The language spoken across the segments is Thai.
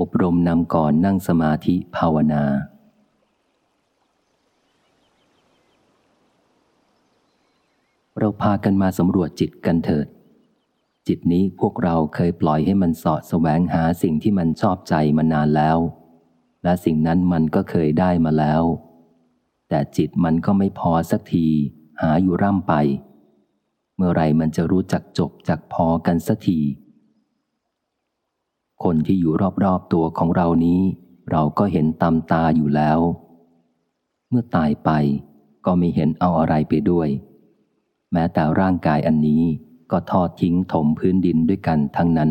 อบรมนำก่อนนั่งสมาธิภาวนา เราพากันมาสำรวจจิตกันเถิด จิตนี้พวกเราเคยปล่อยให้มันสอดแสวงหาสิ่งที่มันชอบใจมานานแล้ว และสิ่งนั้นมันก็เคยได้มาแล้ว แต่จิตมันก็ไม่พอสักที หาอยู่ร่ำไป เมื่อไรมันจะรู้จักจบจักพอกันสักที คนที่อยู่รอบๆตัวของเรานี้ เราก็เห็นตามตาอยู่แล้ว เมื่อตายไปก็ไม่เห็นเอาอะไรไปด้วย แม้แต่ร่างกายอันนี้ก็ทอดทิ้งถมพื้นดินด้วยกันทั้งนั้น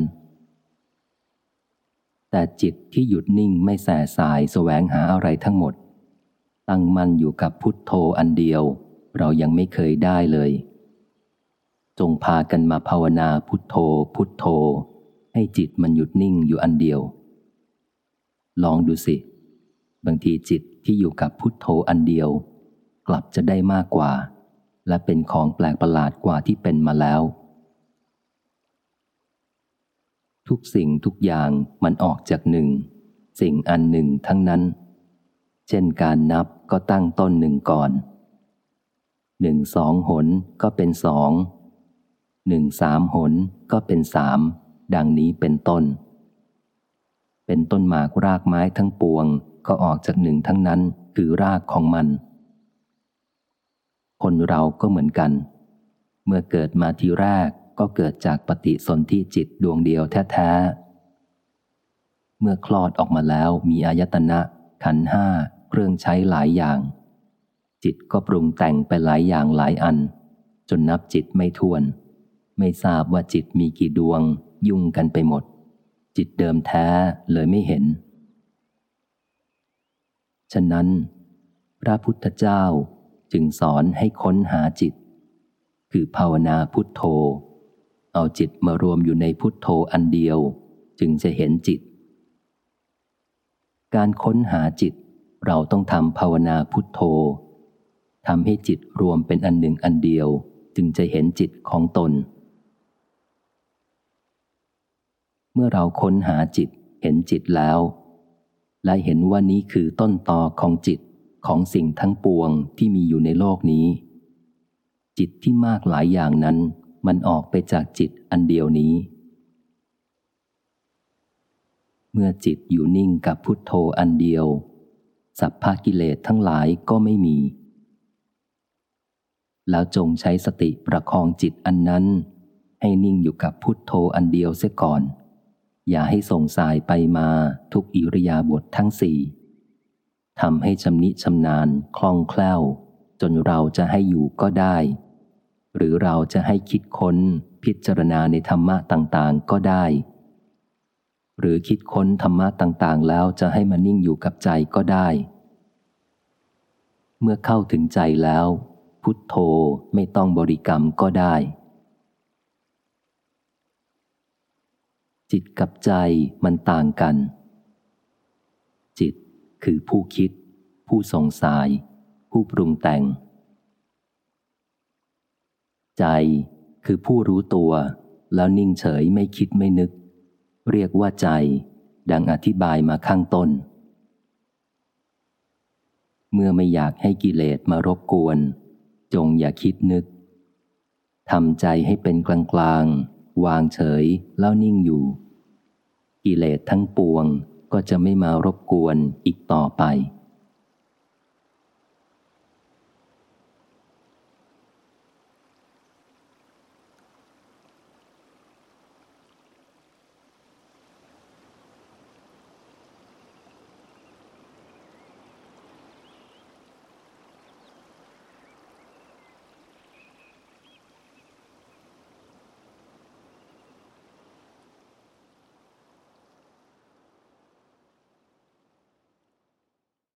แต่จิตที่หยุดนิ่งไม่แสสายแสวงหาอะไรทั้งหมด ตั้งมั่นอยู่กับพุทโธอันเดียว เรายังไม่เคยได้เลย จงพากันมาภาวนาพุทโธ พุทโธ ให้จิตมันหยุดนิ่งอยู่อันเดียว ลองดูสิ บางทีจิตที่อยู่กับพุทโธอันเดียว กลับจะได้มากกว่า และเป็นของแปลกประหลาดกว่าที่เป็นมาแล้ว ทุกสิ่งทุกอย่างมันออกจากหนึ่ง สิ่งอันหนึ่งทั้งนั้น เช่นการนับก็ตั้งต้นหนึ่งก่อนหนึ่งสองหนก็เป็นสองหนึ่งสามหนก็เป็นสาม ดังนี้เป็นต้น เป็นต้นหมากรากไม้ทั้งปวงก็ออกจากหนึ่งทั้งนั้นคือรากของมัน คนเราก็เหมือนกัน เมื่อเกิดมาทีแรกก็เกิดจากปฏิสนธิจิตดวงเดียวแท้ๆ เมื่อคลอดออกมาแล้วมีอายตนะขันห้าเครื่องใช้หลายอย่าง จิตก็ปรุงแต่งไปหลายอย่างหลายอัน จนนับจิตไม่ทวน ไม่ทราบว่าจิตมีกี่ดวง ยุ่งกันไปหมด จิตเดิมแท้เลยไม่เห็น ฉะนั้น พระพุทธเจ้าจึงสอนให้ค้นหาจิต คือภาวนาพุทโธ เอาจิตมารวมอยู่ในพุทโธอันเดียว จึงจะเห็นจิต การค้นหาจิตเราต้องทำภาวนาพุทโธทำให้จิตรวมเป็นอันหนึ่งอันเดียว จึงจะเห็นจิตของตน เมื่อเราค้นหาจิตเห็นจิตแล้ว และเห็นว่านี้คือต้นตอของจิตของสิ่งทั้งปวงที่มีอยู่ในโลกนี้ จิตที่มากหลายอย่างนั้น มันออกไปจากจิตอันเดียวนี้ เมื่อจิตอยู่นิ่งกับพุทโธอันเดียว สัพพกิเลสทั้งหลายก็ไม่มี แล้วจงใช้สติประคองจิตอันนั้น ให้นิ่งอยู่กับพุทโธอันเดียวเสียก่อน อย่าให้ส่งสายไปมาทุกอิริยาบถททั้งสี่ทำให้ชำนิชำนาญคล่องแคล่ว จนเราจะให้อยู่ก็ได้ หรือเราจะให้คิดค้นพิจารณาในธรรมะต่างๆก็ได้ หรือคิดค้นธรรมะต่างๆ แล้วจะให้มันนิ่งอยู่กับใจก็ได้ เมื่อเข้าถึงใจแล้ว พุทโธไม่ต้องบริกรรมก็ได้ จิตกับใจมันต่างกัน จิตคือผู้คิด ผู้สงสัยผู้ปรุงแต่ง ใจคือผู้รู้ตัว แล้วนิ่งเฉยไม่คิดไม่นึก เรียกว่าใจ ดังอธิบายมาข้างต้น เมื่อไม่อยากให้กิเลสมารบกวน จงอย่าคิดนึกทำใจให้เป็นกลางกลาง วางเฉยแล้วนิ่งอยู่ กิเลสทั้งปวงก็จะไม่มารบกวนอีกต่อไป